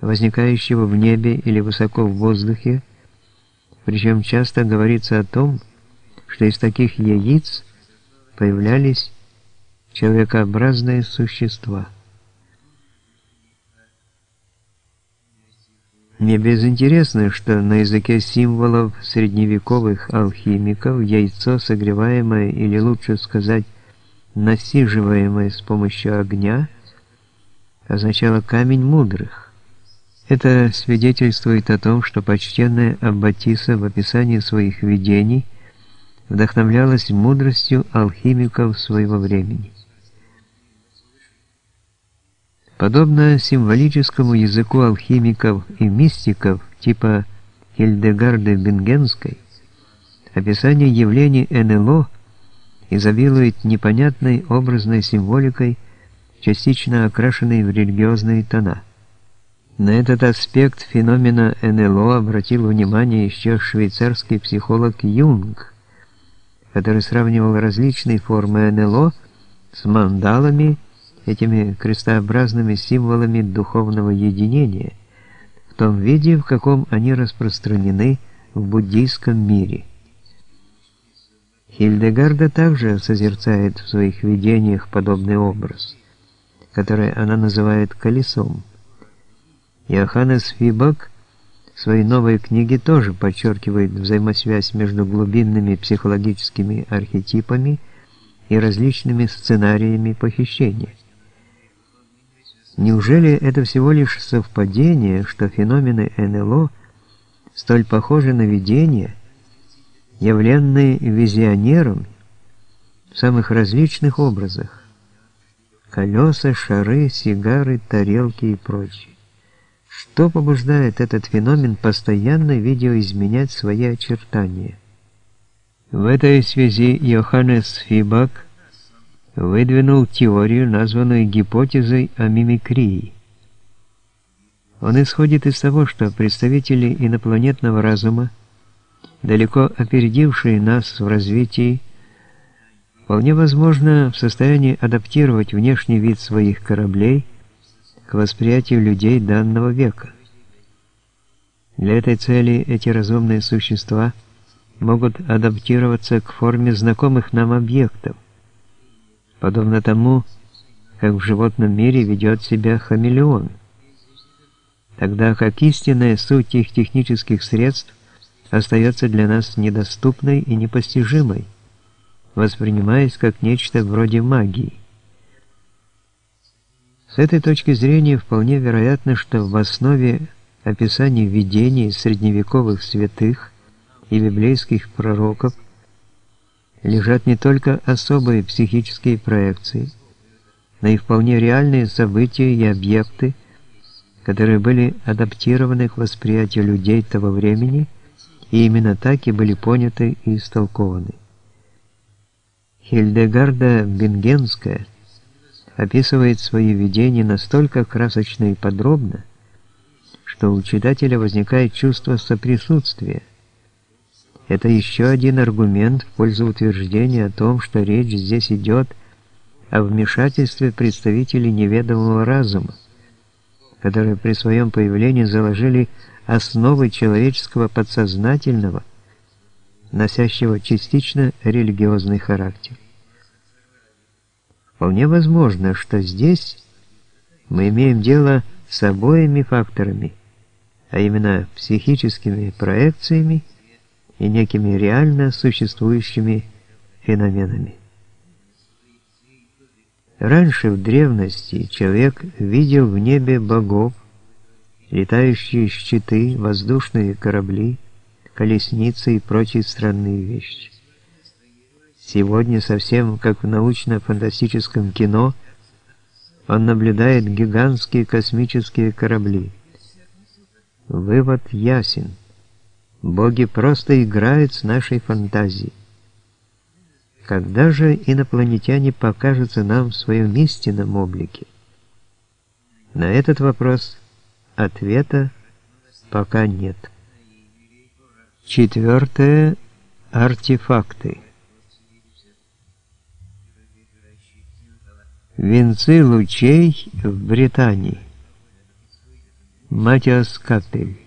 возникающего в небе или высоко в воздухе, причем часто говорится о том, что из таких яиц появлялись человекообразные существа. Не безинтересно, что на языке символов средневековых алхимиков яйцо, согреваемое или лучше сказать, насиживаемое с помощью огня, означало камень мудрых. Это свидетельствует о том, что почтенная Аббатиса в описании своих видений вдохновлялась мудростью алхимиков своего времени. Подобно символическому языку алхимиков и мистиков типа Хильдегарды Бенгенской, описание явлений НЛО изобилует непонятной образной символикой, частично окрашенной в религиозные тона. На этот аспект феномена НЛО обратил внимание еще швейцарский психолог Юнг, который сравнивал различные формы НЛО с мандалами этими крестообразными символами духовного единения, в том виде, в каком они распространены в буддийском мире. Хильдегарда также созерцает в своих видениях подобный образ, который она называет «колесом». Иоханнес Фибок в своей новой книге тоже подчеркивает взаимосвязь между глубинными психологическими архетипами и различными сценариями похищения. Неужели это всего лишь совпадение, что феномены НЛО столь похожи на видения, явленные визионером в самых различных образах? Колеса, шары, сигары, тарелки и прочее. Что побуждает этот феномен постоянно видеоизменять свои очертания? В этой связи Йоханнес Фибак выдвинул теорию, названную гипотезой о мимикрии. Он исходит из того, что представители инопланетного разума, далеко опередившие нас в развитии, вполне возможно в состоянии адаптировать внешний вид своих кораблей к восприятию людей данного века. Для этой цели эти разумные существа могут адаптироваться к форме знакомых нам объектов, подобно тому, как в животном мире ведет себя хамелеон. Тогда как истинная суть их технических средств остается для нас недоступной и непостижимой, воспринимаясь как нечто вроде магии. С этой точки зрения вполне вероятно, что в основе описания видений средневековых святых и библейских пророков – лежат не только особые психические проекции, но и вполне реальные события и объекты, которые были адаптированы к восприятию людей того времени и именно так и были поняты и истолкованы. Хильдегарда Бенгенская описывает свои видения настолько красочно и подробно, что у читателя возникает чувство соприсутствия – это еще один аргумент в пользу утверждения о том, что речь здесь идет о вмешательстве представителей неведомого разума, которые при своем появлении заложили основы человеческого подсознательного, носящего частично религиозный характер. Вполне возможно, что здесь мы имеем дело с обоими факторами, а именно психическими проекциями и некими реально существующими феноменами. Раньше в древности человек видел в небе богов, летающие щиты, воздушные корабли, колесницы и прочие странные вещи. Сегодня, совсем как в научно-фантастическом кино, он наблюдает гигантские космические корабли. Вывод ясен – Боги просто играют с нашей фантазией. Когда же инопланетяне покажутся нам в своем истинном облике? На этот вопрос ответа пока нет. Четвертое. Артефакты. Венцы лучей в Британии. Матиас Капель